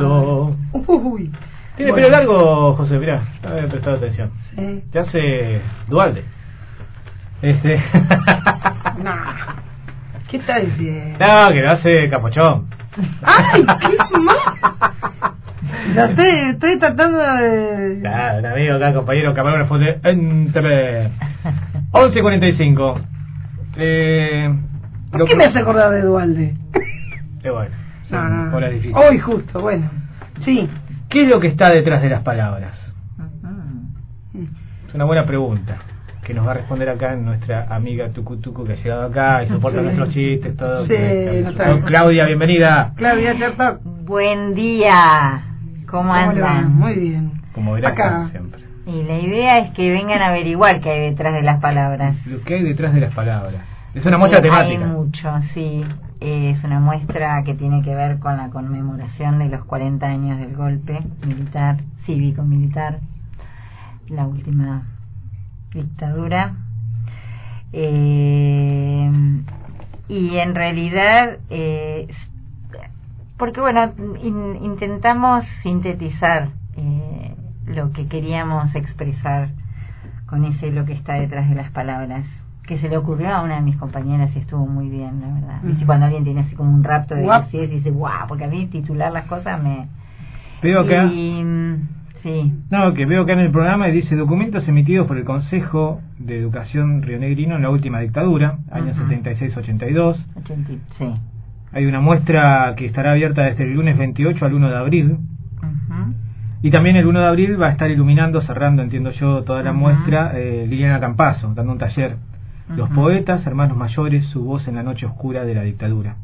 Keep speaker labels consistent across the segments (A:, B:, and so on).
A: Uy.
B: Tiene
A: Bueno.
B: pelo largo, José, mirá, no había prestado atención.
A: Sí.
B: Ya hace Dualde. Este.
A: Nah. ¿Qué está diciendo?
B: no, que lo hace Capochón.
A: ¡Ay, qué mal! Ya estoy, estoy tratando de...
B: Claro, un amigo acá, compañero camarógrafo de NTV. 11.45. Eh,
A: ¿Por qué me hace acordar de Dualde?
B: Eh, bueno,
A: No, no.
B: horas difíciles.
A: Hoy justo, bueno. Sí.
B: ¿Qué es lo que está detrás de las palabras? Es una buena pregunta que nos va a responder acá nuestra amiga Tucu Tucu que ha llegado acá y soporta
A: Sí.
B: nuestros chistes, todo.
A: Sí,
B: que-
A: no está-
B: Claudia, bienvenida.
A: Claudia Chertok.
C: Buen día, ¿cómo andan?
A: Muy bien.
B: Como verás,
A: Acá.
B: como siempre.
C: Y la idea es que vengan a averiguar qué hay detrás de las palabras.
B: Lo que hay detrás de las palabras. Es una muestra
C: Eh,
B: temática.
C: Hay mucho, sí. Eh, Es una muestra que tiene que ver con la conmemoración de los 40 años del golpe militar, cívico-militar, la última dictadura. Eh, y en realidad, eh, porque bueno, in- intentamos sintetizar eh, lo que queríamos expresar con ese lo que está detrás de las palabras que se le ocurrió a una de mis compañeras y estuvo muy bien, la verdad. ¿Viste? Cuando alguien tiene así como un rapto de y dice, guau, porque a mí titular las cosas me...
B: Veo.
C: Y, mm, sí,
B: No, que veo acá en el programa y dice documentos emitidos por el Consejo de Educación Rionegrino en la última dictadura, años
C: Ajá.
B: 76-82.
C: 80, sí.
B: Hay una muestra que estará abierta desde el lunes 28 al 1 de abril. Y también el 1 de abril va a estar iluminando, cerrando, entiendo yo, toda la muestra, eh, Liliana Campazo, dando un taller. Los poetas, hermanos mayores, su voz en la noche oscura de la dictadura.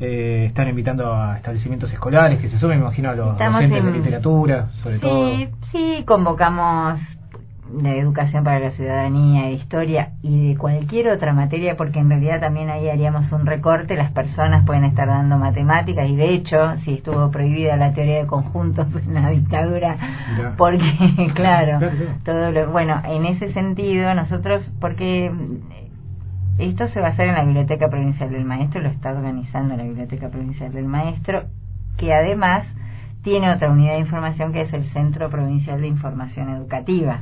B: Eh, están invitando a establecimientos escolares que se sumen, me imagino, a los
C: Estamos
B: docentes de literatura, sobre todo.
C: Sí, sí, convocamos de educación para la ciudadanía, de historia y de cualquier otra materia, porque en realidad también ahí haríamos un recorte, las personas pueden estar dando matemáticas y de hecho, si estuvo prohibida la teoría de conjuntos en la dictadura,
B: Mirá.
C: porque claro,
B: Claro, claro.
C: todo lo, bueno, en ese sentido nosotros, porque esto se va a hacer en la Biblioteca Provincial del Maestro, lo está organizando la Biblioteca Provincial del Maestro, que además tiene otra unidad de información que es el Centro Provincial de Información Educativa.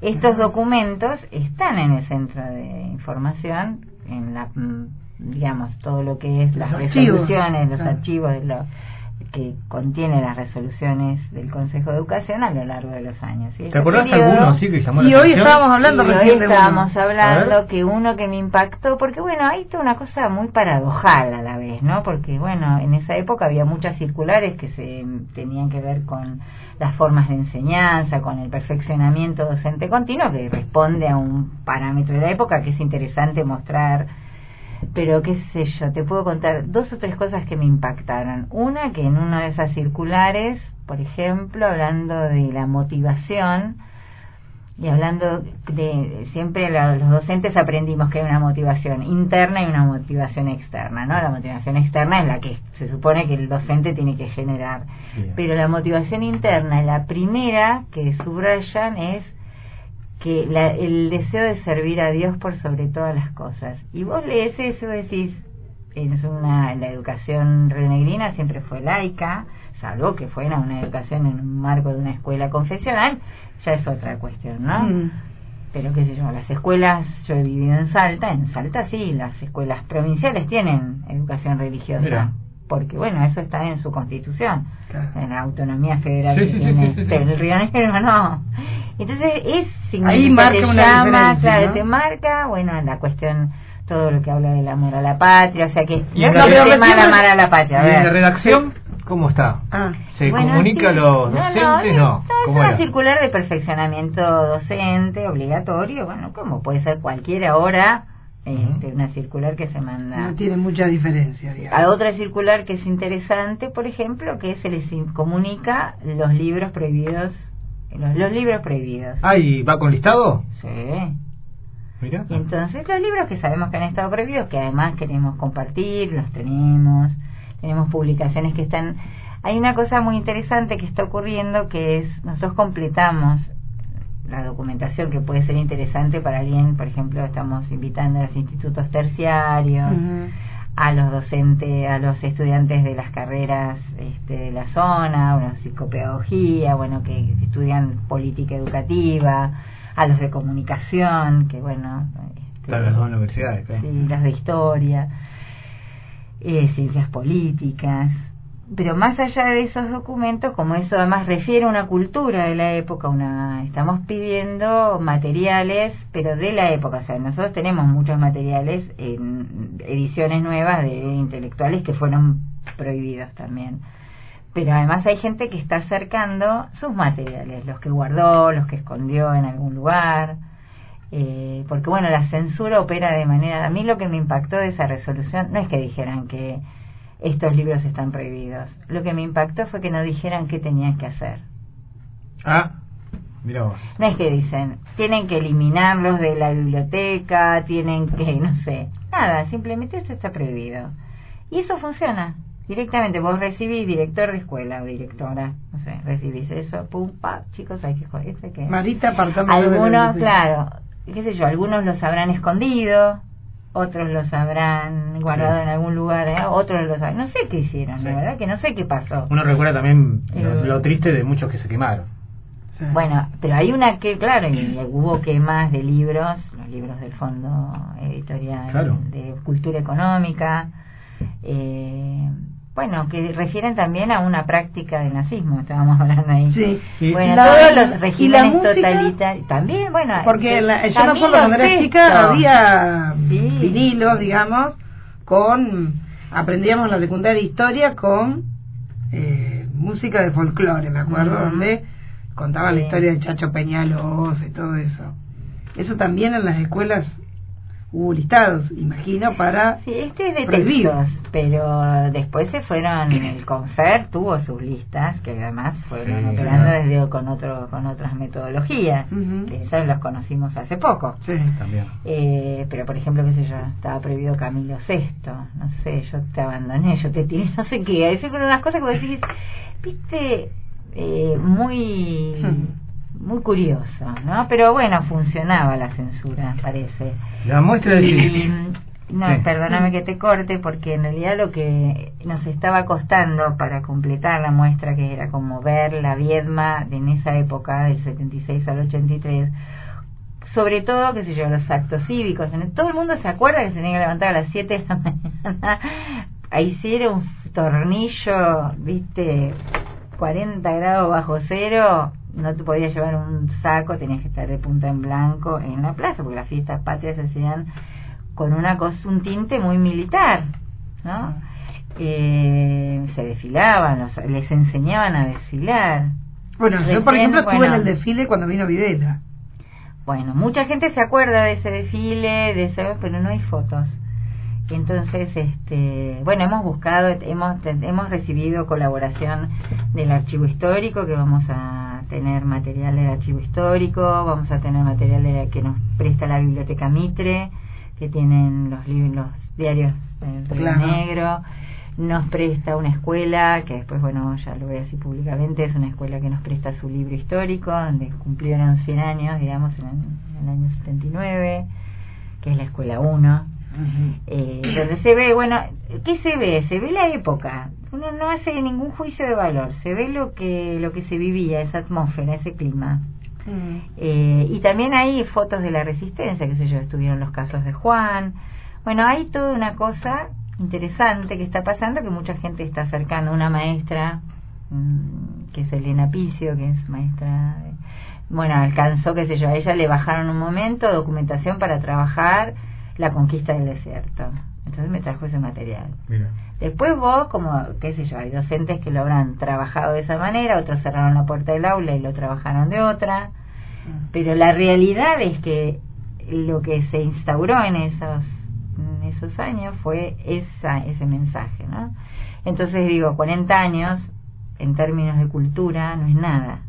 C: Estos documentos están en el centro de información, en la, mm, digamos, todo lo que es las
A: Los archivos.
C: resoluciones, los
A: Claro.
C: archivos de lo que contiene las resoluciones del Consejo de Educación a lo largo de los años. Y
B: ¿Te
C: ese
B: acordás
C: periodo-
B: alguno así que llamó
A: Y
B: la
A: hoy
B: atención?
A: estábamos hablando
C: y hoy
A: uno.
C: estábamos hablando que uno que me impactó, porque bueno, hay toda una cosa muy paradojal a ¿no? Porque bueno, en esa época había muchas circulares que se tenían que ver con las formas de enseñanza, con el perfeccionamiento docente continuo, que responde a un parámetro de la época que es interesante mostrar pero qué sé yo, te puedo contar dos o tres cosas que me impactaron. Una, que en una de esas circulares, por ejemplo, hablando de la motivación, y hablando de, siempre los docentes aprendimos que hay una motivación interna y una motivación externa, ¿no? La motivación externa es la que se supone que el docente tiene que generar.
B: Bien.
C: Pero la motivación interna, la primera que subrayan es que la- el deseo de servir a Dios por sobre todas las cosas. Y vos lees eso y decís, es una, la educación renegrina siempre fue laica, salvo que fuera una educación en un marco de una escuela confesional, ya es otra cuestión, ¿no?
A: Mm.
C: Pero qué sé yo, las escuelas, yo he vivido en Salta, en Salta sí, las escuelas provinciales tienen educación religiosa.
B: Mira.
C: Porque bueno, eso está en su constitución,
A: Claro.
C: en la autonomía federal
B: Sí,
C: que
B: sí,
C: tiene,
B: sí,
C: pero el Río Negro no. Entonces es
A: Ahí marca
C: que
A: una
C: llama, claro,
A: ¿no?
C: te marca, bueno, la cuestión, todo lo que habla del amor a la patria, o sea que
B: Y
C: no tema de
A: recién-
C: amar a la patria, a
B: ¿Y en la redacción cómo está?
A: Ah,
B: ¿Se
C: Bueno,
B: comunica a
C: sí.
B: los docentes?
C: No,
B: No,
C: no, es
B: ¿Cómo
C: una
B: era?
C: circular de perfeccionamiento docente obligatorio, bueno, como puede ser cualquier hora, este, una circular que se manda.
A: no tiene mucha diferencia, digamos.
C: A otra circular que es interesante, por ejemplo, que se les comunica los libros prohibidos, los, los libros prohibidos.
B: Ay, ¿va con listado?
C: Sí.
B: Mira.
C: Y entonces los libros que sabemos que han estado prohibidos, que además queremos compartir, los tenemos, tenemos publicaciones que están... Hay una cosa muy interesante que está ocurriendo que es, nosotros completamos la documentación que puede ser interesante para alguien, por ejemplo, estamos invitando a los institutos terciarios, a los docentes, a los estudiantes de las carreras este, de la zona, una psicopedagogía, bueno, que estudian política educativa, a los de comunicación, que bueno, este,
B: Claro, las dos universidades, claro.
C: sí, las de historia, eh, ciencias políticas. Pero más allá de esos documentos, como eso además refiere a una cultura de la época, una estamos pidiendo materiales, pero de la época. O sea, nosotros tenemos muchos materiales en ediciones nuevas de intelectuales que fueron prohibidos también. Pero además hay gente que está acercando sus materiales, los que guardó, los que escondió en algún lugar. Eh, porque bueno, la censura opera de manera... A mí lo que me impactó de esa resolución no es que dijeran que estos libros están prohibidos. Lo que me impactó fue que no dijeran qué tenían que hacer.
B: Ah, mira vos.
C: No es que dicen, tienen que eliminarlos de la biblioteca, tienen que, no sé, nada, simplemente eso está prohibido. Y eso funciona. Directamente, vos recibís director de escuela o directora, no sé, recibís eso, pum, pa, chicos, hay que, eso hay que...
A: Marita, apartame de la
C: Algunos, claro, qué sé yo, algunos los habrán escondido, otros los habrán guardado
B: Sí.
C: en algún lugar, ¿eh? otros los habrán... No sé qué hicieron,
B: Sí.
C: la verdad que no sé qué pasó.
B: Uno recuerda también lo,
C: Eh.
B: lo triste de muchos que se quemaron.
A: Sí.
C: Bueno, pero hay una que, claro, y hubo quemas de libros, los libros del Fondo Editorial
B: Claro.
C: de Cultura Económica, eh, bueno, que refieren también a una práctica del nazismo, estábamos hablando ahí.
A: Sí.
B: Y-
C: Bueno,
A: La-
C: todos los
A: la
C: regímenes totalitarios, también, bueno,
A: Porque
C: de-
A: la- yo me acuerdo cuando era chica había
C: Sí.
A: vinilos, digamos, con aprendíamos en la secundaria historia con eh, música de folclore, me acuerdo, donde contaban la
C: Sí.
A: historia de Chacho Peñalos y todo eso. Eso también en las escuelas hubo listados, imagino, para
C: Sí, este es de
A: Prohibido.
C: textos, pero después se fueron, el CONFER tuvo sus listas, que además fueron
B: Sí,
C: operando
B: claro.
C: desde con otro con otras metodologías. De Eso los conocimos hace poco.
A: sí.
B: También.
C: Eh, pero por ejemplo, qué sé yo, estaba prohibido Camilo VI, no sé, yo te abandoné, yo te tiré, no sé qué, es decir, unas cosas que vos decís, viste, eh, muy muy curioso, ¿no? Pero bueno, funcionaba la censura, parece.
B: La muestra de sí.
C: no,
B: Sí.
C: perdóname que te corte, porque en realidad lo que nos estaba costando para completar la muestra, que era como ver la Viedma de en esa época, del 76 al 83, sobre todo, qué sé yo, los actos cívicos. Todo el mundo se acuerda que se tenía que levantar a las 7 de la mañana a hicieron un tornillo, viste, 40 grados bajo cero, no te podías llevar un saco, tenías que estar de punta en blanco en la plaza, porque las fiestas patrias se hacían con una cosa, un tinte muy militar, ¿no? Eh, se desfilaban, los- les enseñaban a desfilar.
A: Bueno, yo por ejemplo estuve
C: bueno.
A: en el desfile cuando vino Videla.
C: Bueno, mucha gente se acuerda de ese desfile, de ese, pero no hay fotos. Entonces, este, bueno, hemos buscado, hemos hemos recibido colaboración del archivo histórico, que vamos a tener material del archivo histórico, vamos a tener material de- que nos presta la biblioteca Mitre, que tienen los libros, los diarios del Río
A: Claro.
C: Negro, nos presta una escuela, que después, bueno, ya lo voy a decir públicamente, es una escuela que nos presta su libro histórico, donde cumplieron 100 años, digamos, en, en el año 79, que es la escuela 1 eh, donde se ve, bueno, ¿qué se ve? Se ve la época. Uno no hace ningún juicio de valor, se ve lo que lo que se vivía, esa atmósfera, ese clima. Eh, y también hay fotos de la resistencia, qué sé yo, estuvieron los casos de Juan. Bueno, hay toda una cosa interesante que está pasando, que mucha gente está acercando. Una maestra, mm, que es Elena Picio, que es maestra... de- bueno, alcanzó, qué sé yo, a ella le bajaron un momento documentación para trabajar la conquista del desierto. Entonces me trajo ese material.
B: Mira.
C: Después vos, como, qué sé yo, hay docentes que lo habrán trabajado de esa manera, otros cerraron la puerta del aula y lo trabajaron de otra, pero la realidad es que lo que se instauró en esos, en esos años fue esa, ese mensaje, ¿no? Entonces digo, 40 años, en términos de cultura, no es nada.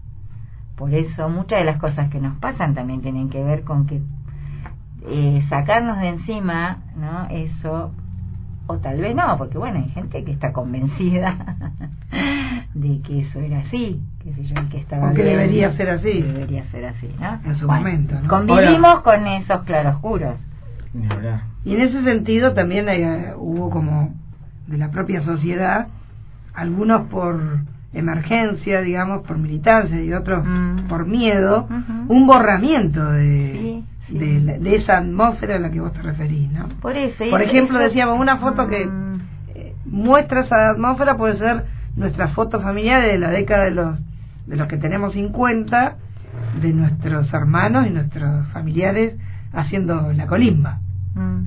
C: Por eso muchas de las cosas que nos pasan también tienen que ver con que eh, sacarnos de encima, ¿no? Eso, o tal vez no, porque bueno, hay gente que está convencida de que eso era así, que sé yo, que estaba
A: O que
C: bien,
A: debería ser así.
C: debería ser así, ¿no?
A: En su
C: Bueno,
A: momento, ¿no?
C: Convivimos con esos claroscuros.
A: Y en ese sentido también eh, hubo como de la propia sociedad, algunos por emergencia, digamos, por militancia y otros
C: Mm.
A: por miedo, un borramiento de,
C: Sí, sí.
A: de, la- de esa atmósfera a la que vos te referís, ¿no?
C: Por eso.
A: Por ejemplo,
C: eso-
A: decíamos, una foto que
C: Mm.
A: eh, muestra esa atmósfera puede ser nuestra foto familiar de la década de los de los que tenemos 50 de nuestros hermanos y nuestros familiares haciendo la colimba.
C: Mm.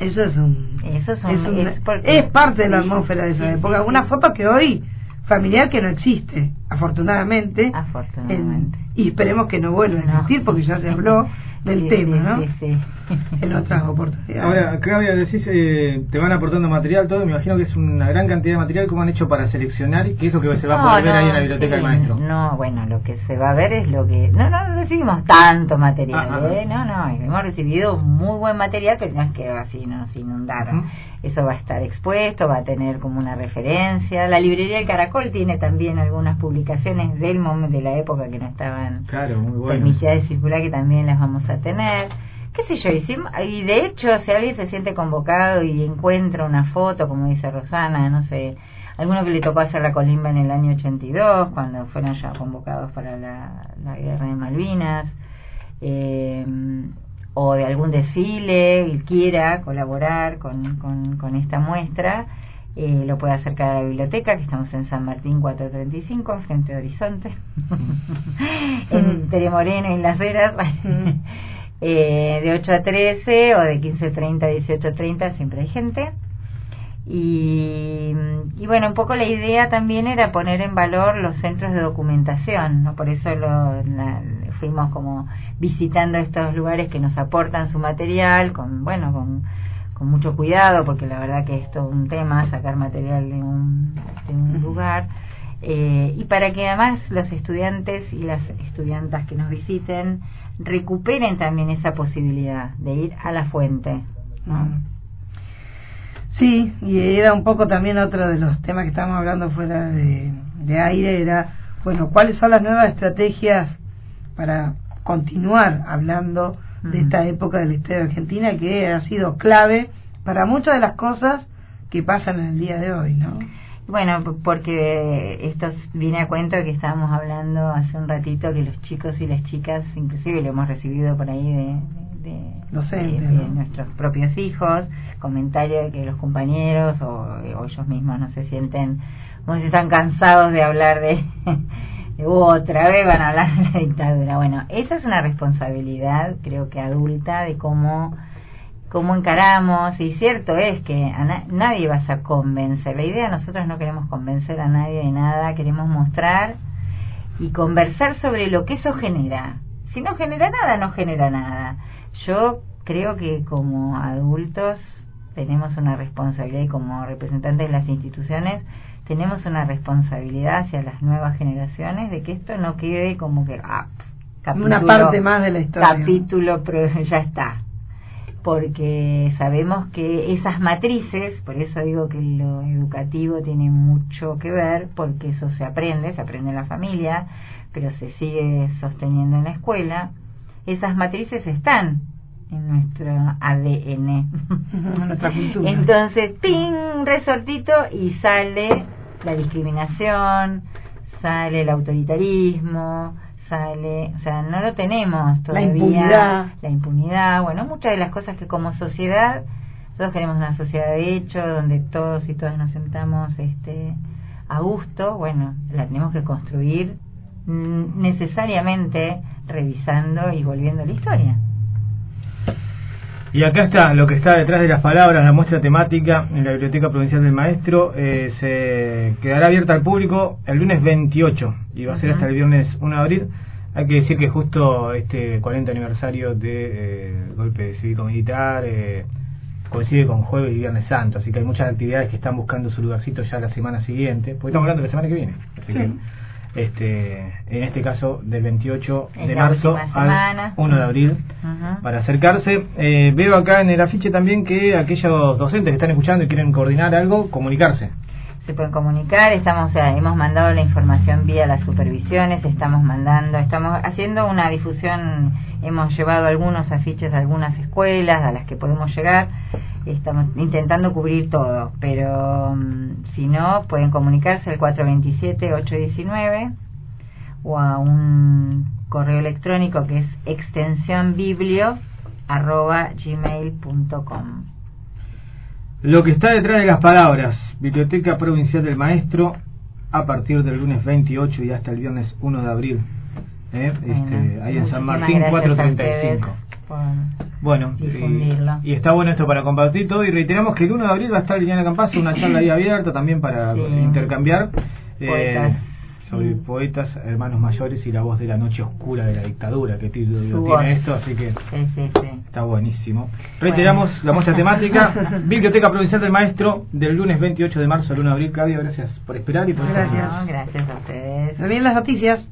A: Eso es un
C: Eso es
A: es, un-
C: es porque-
A: es parte de la atmósfera de esa
C: sí,
A: época.
C: sí,
A: Una foto que hoy familiar que no existe, afortunadamente.
C: Afortunadamente.
A: En- y esperemos que no vuelva a existir porque ya se habló del
C: Sí,
A: tema,
C: sí,
A: ¿no?
C: Sí, sí.
A: En otras oportunidades.
B: Ahora, Claudia, decís, eh, te van aportando material, todo, me imagino que es una gran cantidad de material, ¿cómo han hecho para seleccionar? ¿Qué es lo que se va a poder ver ahí en la biblioteca del maestro?
C: No, bueno, lo que se va a ver es lo que... No, no, no recibimos tanto material,
B: Ah, ah,
C: ¿eh? No, no, hemos recibido muy buen material, pero no es que así nos inundaron. Eso va a estar expuesto, va a tener como una referencia. La librería del Caracol tiene también algunas publicaciones del momento, de la época que no estaban
B: Claro, muy bueno.
C: permitidas de circular, que también las vamos a tener. qué sé yo, y de hecho, si alguien se siente convocado y encuentra una foto, como dice Rosana, no sé, alguno que le tocó hacer la colimba en el año 82, cuando fueron ya convocados para la, la guerra de Malvinas, eh, o de algún desfile y quiera colaborar con, con, con esta muestra, eh, lo puede acercar a la biblioteca, que estamos en San Martín 435, frente a Horizonte, en Teremoreno y Las Heras. Eh, de 8 a 13 o de 15.30 a 18.30 siempre hay gente. Y, y bueno, un poco la idea también era poner en valor los centros de documentación, ¿no? Por eso lo, la- fuimos como visitando estos lugares que nos aportan su material con, bueno, con, con mucho cuidado, porque la verdad que es todo un tema sacar material de un, de un lugar. Eh, y para que además los estudiantes y las estudiantas que nos visiten recuperen también esa posibilidad de ir a la fuente. ¿no?
A: Sí, y era un poco también otro de los temas que estábamos hablando fuera de, de aire, era, bueno, ¿cuáles son las nuevas estrategias para continuar hablando de
C: Mm.
A: esta época de la historia argentina que ha sido clave para muchas de las cosas que pasan en el día de hoy, ¿no?
C: Bueno, porque esto viene a cuento que estábamos hablando hace un ratito que los chicos y las chicas, inclusive lo hemos recibido por ahí de, de,
A: Docentes,
C: de- de
A: ¿no?
C: nuestros propios hijos, comentarios de que los compañeros o, o ellos mismos no se sienten, como si están cansados de hablar de, de otra vez van a hablar de la dictadura. Bueno, esa es una responsabilidad, creo que adulta, de cómo cómo encaramos, y cierto es que a na- nadie vas a convencer. La idea, nosotros no queremos convencer a nadie de nada, queremos mostrar y conversar sobre lo que eso genera. Si no genera nada, no genera nada. Yo creo que como adultos tenemos una responsabilidad y como representantes de las instituciones tenemos una responsabilidad hacia las nuevas generaciones de que esto no quede como que ah,
A: Una parte más de la historia.
C: capítulo pero ya está porque sabemos que esas matrices, por eso digo que lo educativo tiene mucho que ver, porque eso se aprende, se aprende en la familia, pero se sigue sosteniendo en la escuela, esas matrices están en nuestro ADN.
A: En nuestra cultura.
C: Entonces, ping, resortito y sale la discriminación, sale el autoritarismo, sale, o sea, no lo tenemos todavía.
A: impunidad.
C: La impunidad, bueno, muchas de las cosas que como sociedad, nosotros queremos una sociedad de hecho, donde todos y todas nos sentamos este, a gusto, bueno, la tenemos que construir mm, necesariamente revisando y volviendo a la historia.
B: Y acá está lo que está detrás de las palabras, la muestra temática en la Biblioteca Provincial del Maestro. eh, se quedará abierta al público el lunes 28 y va a ser hasta el viernes 1 de abril. Hay que decir que justo este 40 aniversario del golpe cívico-militar eh, coincide con Jueves y Viernes Santo, así que hay muchas actividades que están buscando su lugarcito ya la semana siguiente, porque estamos hablando de la semana que viene. Así
A: Sí.
B: que, este, en este caso, del 28
C: Es
B: de marzo al
C: semana.
B: 1 de abril para acercarse. Eh, veo acá en el afiche también que aquellos docentes que están escuchando y quieren coordinar algo, comunicarse.
C: Se pueden comunicar, estamos, sea, hemos mandado la información vía las supervisiones, estamos mandando, estamos haciendo una difusión hemos llevado algunos afiches a algunas escuelas a las que podemos llegar. Estamos intentando cubrir todo, pero mm, si no, pueden comunicarse al 427-819 o a un correo electrónico que es extensionbiblio arroba gmail.com.
B: Lo que está detrás de las palabras, Biblioteca Provincial del Maestro, a partir del lunes 28 y hasta el viernes 1 de abril. ¿eh? Este, ahí en San Martín 435. Bueno, y, y, está bueno esto para compartir todo. Y reiteramos que el 1 de abril va a estar Liliana Campazo, una charla ahí abierta también para intercambiar. Eh, sobre poetas, hermanos mayores y la voz de la noche oscura de la dictadura, que título tiene esto, así que está buenísimo. Reiteramos la muestra temática, Biblioteca Provincial del Maestro, del lunes 28 de marzo al 1 de abril. Claudia, gracias por esperar y por
C: Gracias. gracias a ustedes.
A: También las noticias.